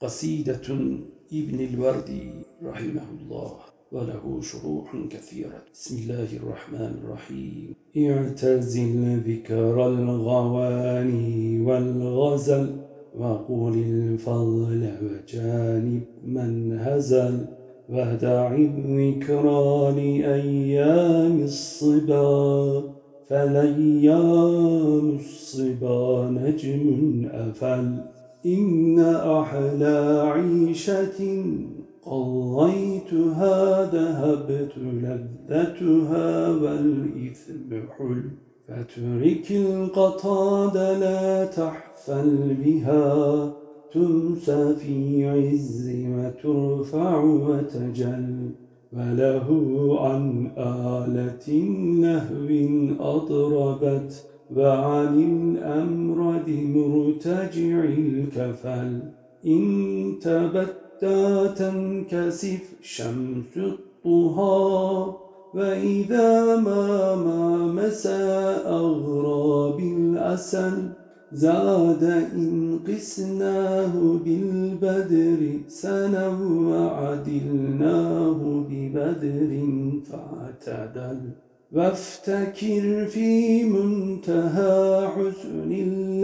قصيدة ابن الوردي رحمه الله وله شروح كثيرة. بسم الله الرحمن الرحيم. اعتزل ذكر الغواني والغزل وقول الفضل وجانب من هزل ودع الذكرى لأيام الصبا فالأيام الصبا نجم أفل. إن أحلى عيشة قضيتها ذهبت لذتها والإثم حل فترك القطاد لا تحفل بها تنسى في عز وترفع وتجل وله عن آلة لهو أضربت وعن الأمرد مرتجع الكفل. إن تبتى تنكسف شمس الطهى. وإذا ما ما مسى أغرى بالأسل زاد إن قسناه بالبدر سنا وعدلناه ببدر فاعتدل. وافتكر في منتهى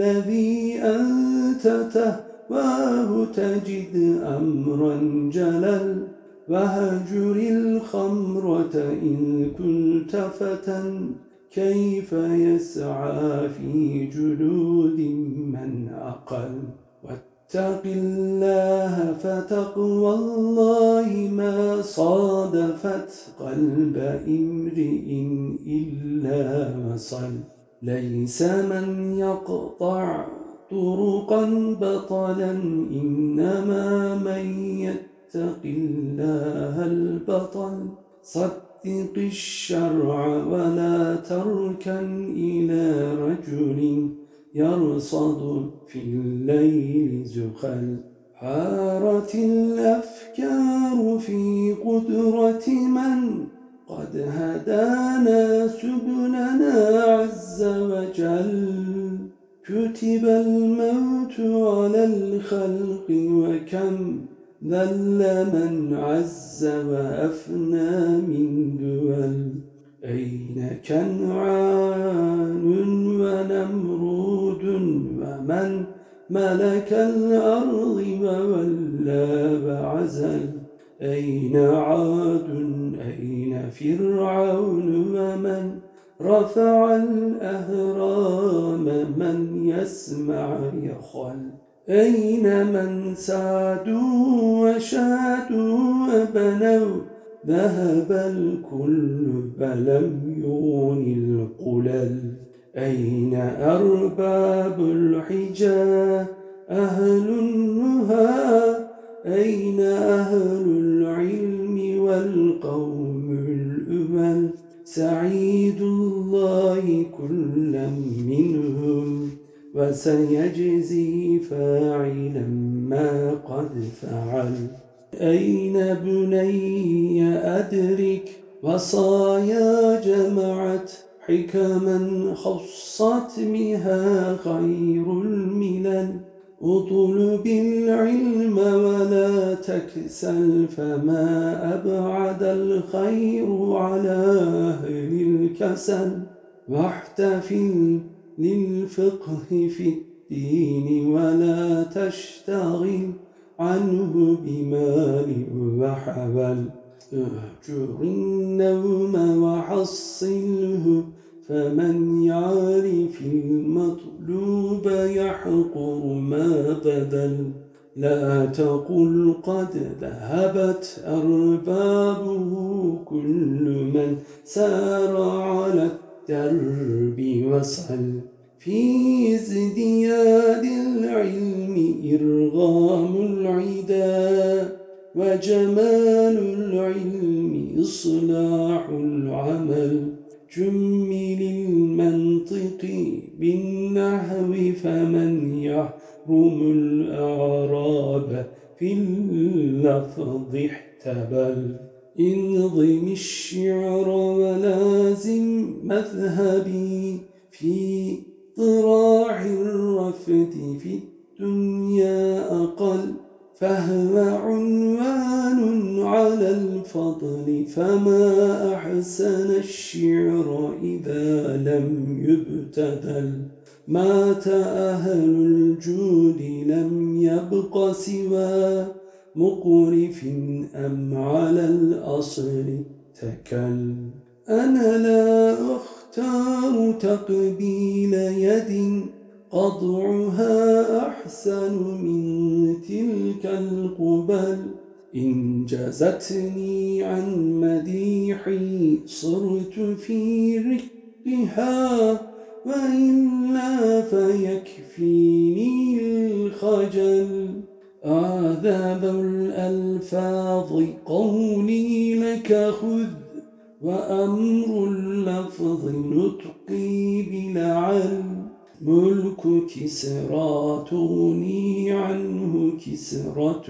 الذي أنت تهواه تجد أمرا جلل وهجر الخمرة إن كنت فتى كيف يسعى في جلود من أقل واتق الله فتقوى الله ما صادفت قلب امرئ إلا وصل ليس من يقطع طرقا بطلا إنما من يتق الله البطل. صدق الشرع ولا تركن إلى رجل يرصد في الليل زخل حارت الأفكار في قدرة من قد هدانا سبلنا عز وجل. كتب الموت على الخلق وكم ذل من عز وأفنى من دول. أين كنعان ونمرود ومن ملك الأرض وولى وعزل. أين عاد؟ أين فرعون؟ ومن رفع الأهرام؟ من يسمع يخل؟ أين من سعدوا وشادوا وبنوا؟ ذهب الكل فلم يغن القلل. أين أرباب الحجا أهل النهى أين أهل العلم والقوم الأمل سعيد الله كلا منهم وسيجزي فاعلا ما قد فعل. أين بني أدرك وصايا جمعت؟ حكما خصت بها خير الملل. اطلب العلم ولا تكسل فما أبعد الخير على أهل الكسل. واحتفل للفقه في الدين ولا تشتغل عنه بمال وحبل. اهجر النوم وحصله فمن يعرف المطلوب يحقر ما بذل لا تقل قد ذهبت أربابه كل من سار على الدرب وصل. في ازدياد العلم إرغام العدا وجمال العلم إصلاح العمل. جمل المنطق بالنحو فمن يحرم الأعراب في اللفظ احتبل. انظم الشعر ولازم مذهبي في ضراع الرفد في الدنيا أقل. فهو عنوان على الفضل فما أحسن الشعر إذا لم يبتدل مات أهل الجود لم يبق سوى مقرف أم على الأصل؟ تكل. أنا لا أختار تقبيل يد قطعها أحسن من تلك القبل. إن جزتني عن مديحي صرت في رقها وإلا فيكفيني الخجل. آذاب الألفاظ قولي لك خذ وأمر اللفظ نطقي بلعل. ملك كسرى تغني عنه كسرة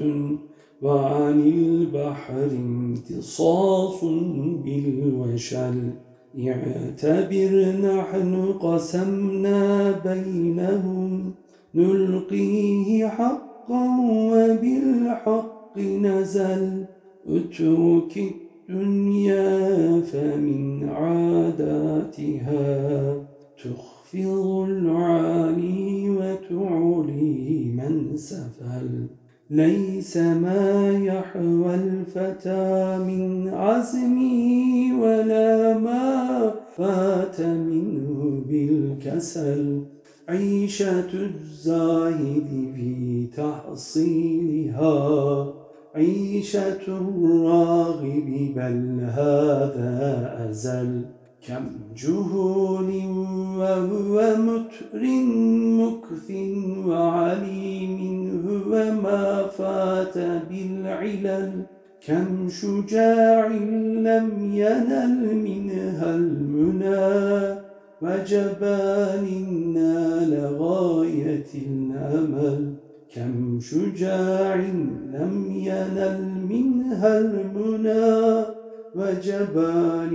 وعن البحر امتصاص بالوشل. اعتبر نحن قسمنا بينهم نلقيه حقا وبالحق نزل. اترك الدنيا فمن عاداتها تخفض العالي وتعلي من سفل. ليس ما يحوى الفتى من عزمي ولا ما فات منه بالكسل. عيشة الزاهد في تحصيلها. عيشة الراغب بل هذا أزل. كم جهول وهو متر مكف وعليم هو ما فات بالعلل. كم شجاع لم ينل منها المنى وجبان نال غاية الأمل. كم شجاع لم ينل منها المنى وجبان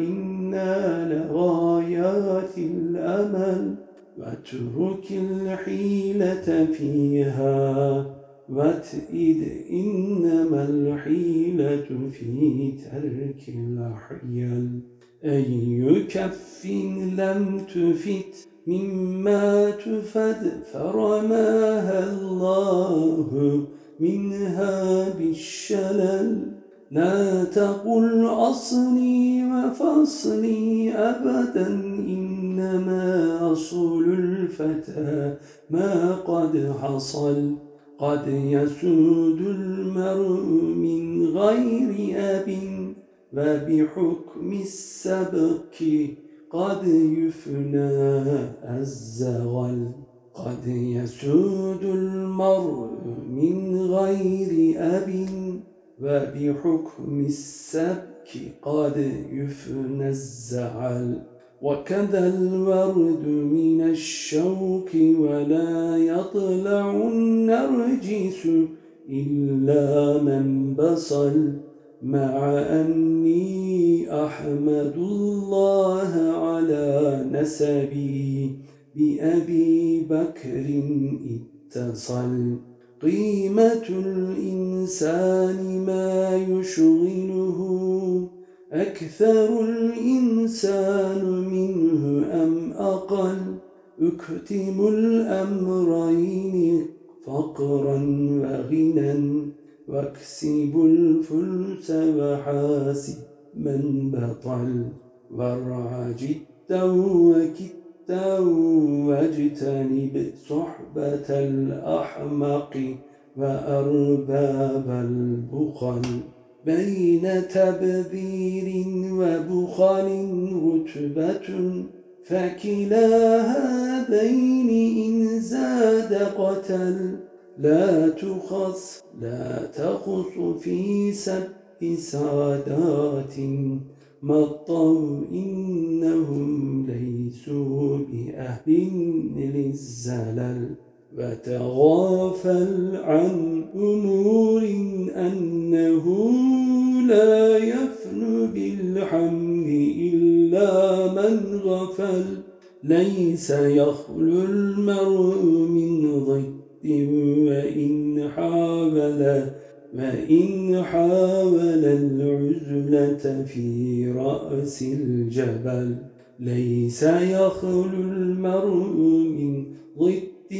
نال غايات الأمل واترك الحيلة فيها واتئد إنما الحيلة في ترك الحيل أي كف لم تفت مما تفد فرماها الله منها بالشلل. لا تقل أصلي وفصلي أبدا إنما أصول الفتى ما قد حصل. قد يسود المرء من غير أب وبحكم السبك قد يفنى الزغل قد يسود المرء من غير أب وبحكم السبك قد يفنى الزعل وكذا الورد من الشوك ولا يطلع النرجس إلا من بصل. مع أني أحمد الله على نسبي بأبي بكر اتصل. قيمة الإنسان ما يشغله. أكثر الإنسان منه أم أقل؟ أكتم الأمرين فقرا وغنى واكسب الفلس وحاسب من بطل. وارع جدا وكتا وأجتنب صحبة الأحمق وأرباب البخل بين تبذير وبخل رتبة فكلا هذين إن زاد قتل لا تخص لا تخص في سب سادات مطوا إنهم ليسوا بأهل للزلل. وتغافل عن أمور أنه لا يفن بالحمد إلا من غفل. ليس يخلو المرء من ضد وإن حاول وإن حاول العزلة في رأس الجبل ليس يخلو المرء من ضد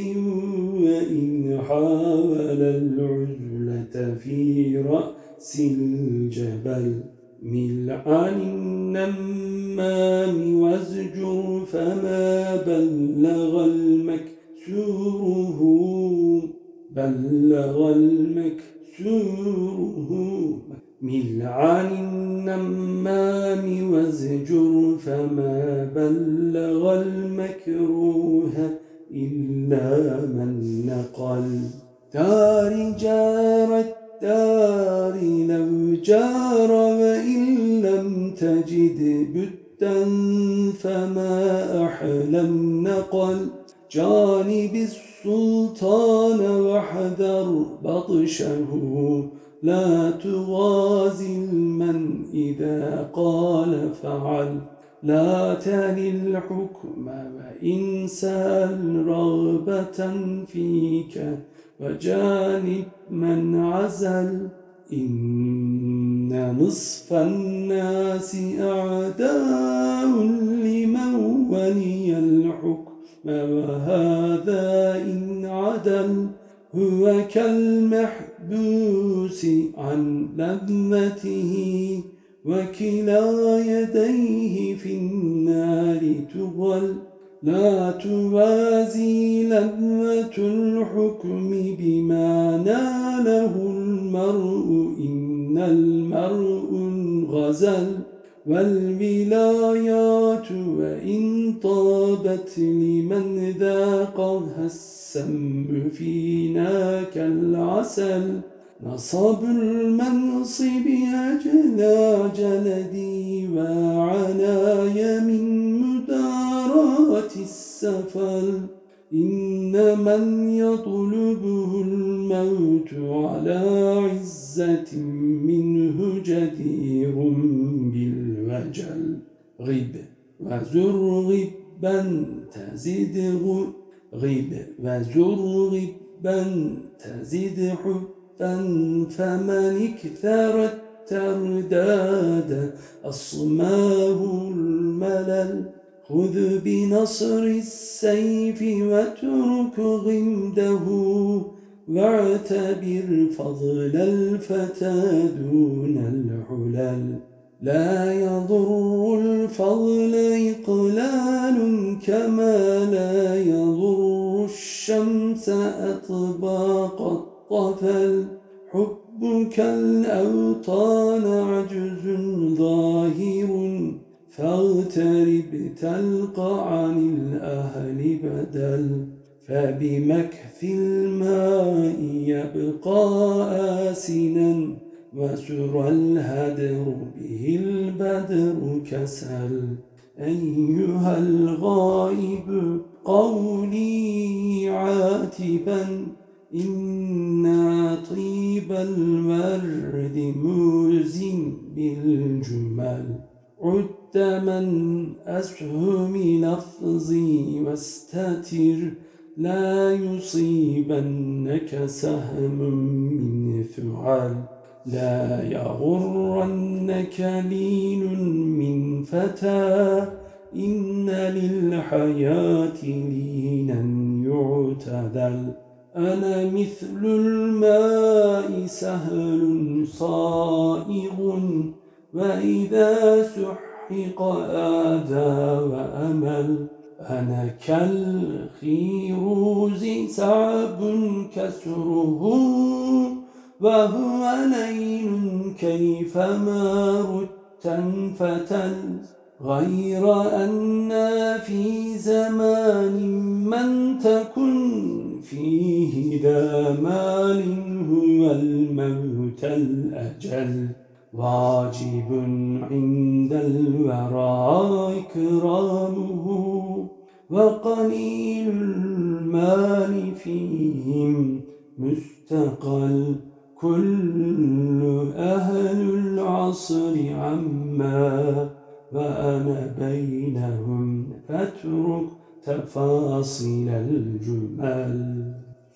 وإن حاول العزلة في رأس الجبل. ملعن النمام وازجر فما بلغ المكسوره بلغ المكسوره ملعن النمام وازجر فما بلغ المكروه إلا من نقل دار جارت الدار لو جار وإن لم تجد بدا فما أحلى النقل جانب السلطان واحذر بطشه. لا تغازي من إذا قال فعل. لا تل الحكم وإن سأل رغبة فيك. وجانب من عزل إن نصف الناس أعداء لمن ولي الحكم. وهذا إن عدل هو كالمحبوس عن لذته وكلا يديه في النار تغل. لا توازي لذة الحكم بما ناله المرء إن المرء غزل والولايات وإن طابت لمن ذاقها السم فينا كالعسل. نصب المنصب أجلى جلدي وعناي من مدارات السفل. إن من يطلبه الموت على عزة منه جدير بالوجل غب وزر غبا تزد غب وزر غبا تزد حبا. فمن أكثر الترداد أصماه الملل. خذ بنصر السيف واترك غمده. واعتبر فضل الفتى دون الحلل. لا يضر الفضل إقلال كما لا يضر الشمس أطباق الطفل. حبك الأوطان عجز ظاهر فاغترب تلقى عن الأهل بدل. فبمكث الماء يبقى آسنا وسر الهدر به البدر كسل. أيها الغائب قولي عاتبا إن طيب الورد موزن بالجمل. عد من أسهم لفظي واستتر لا يصيبنك سهم من فعل. لا يغرنك لين من فتى إن للحياة لينا يعتدل أنا مثل الماء سهل صائغ وإذا سحق آذى وأمل. أنا كالخيروز سعب كسره. وهو لين كيفما رتا فتل غير أن في زمان من تكن فيه ذا مال هو الموت الأجل. واجب عند الورى إكرامه وقليل المال فيهم مستقل. كل أهل العصر عما وأنا بينهم فاترك تفاصيل الجمال.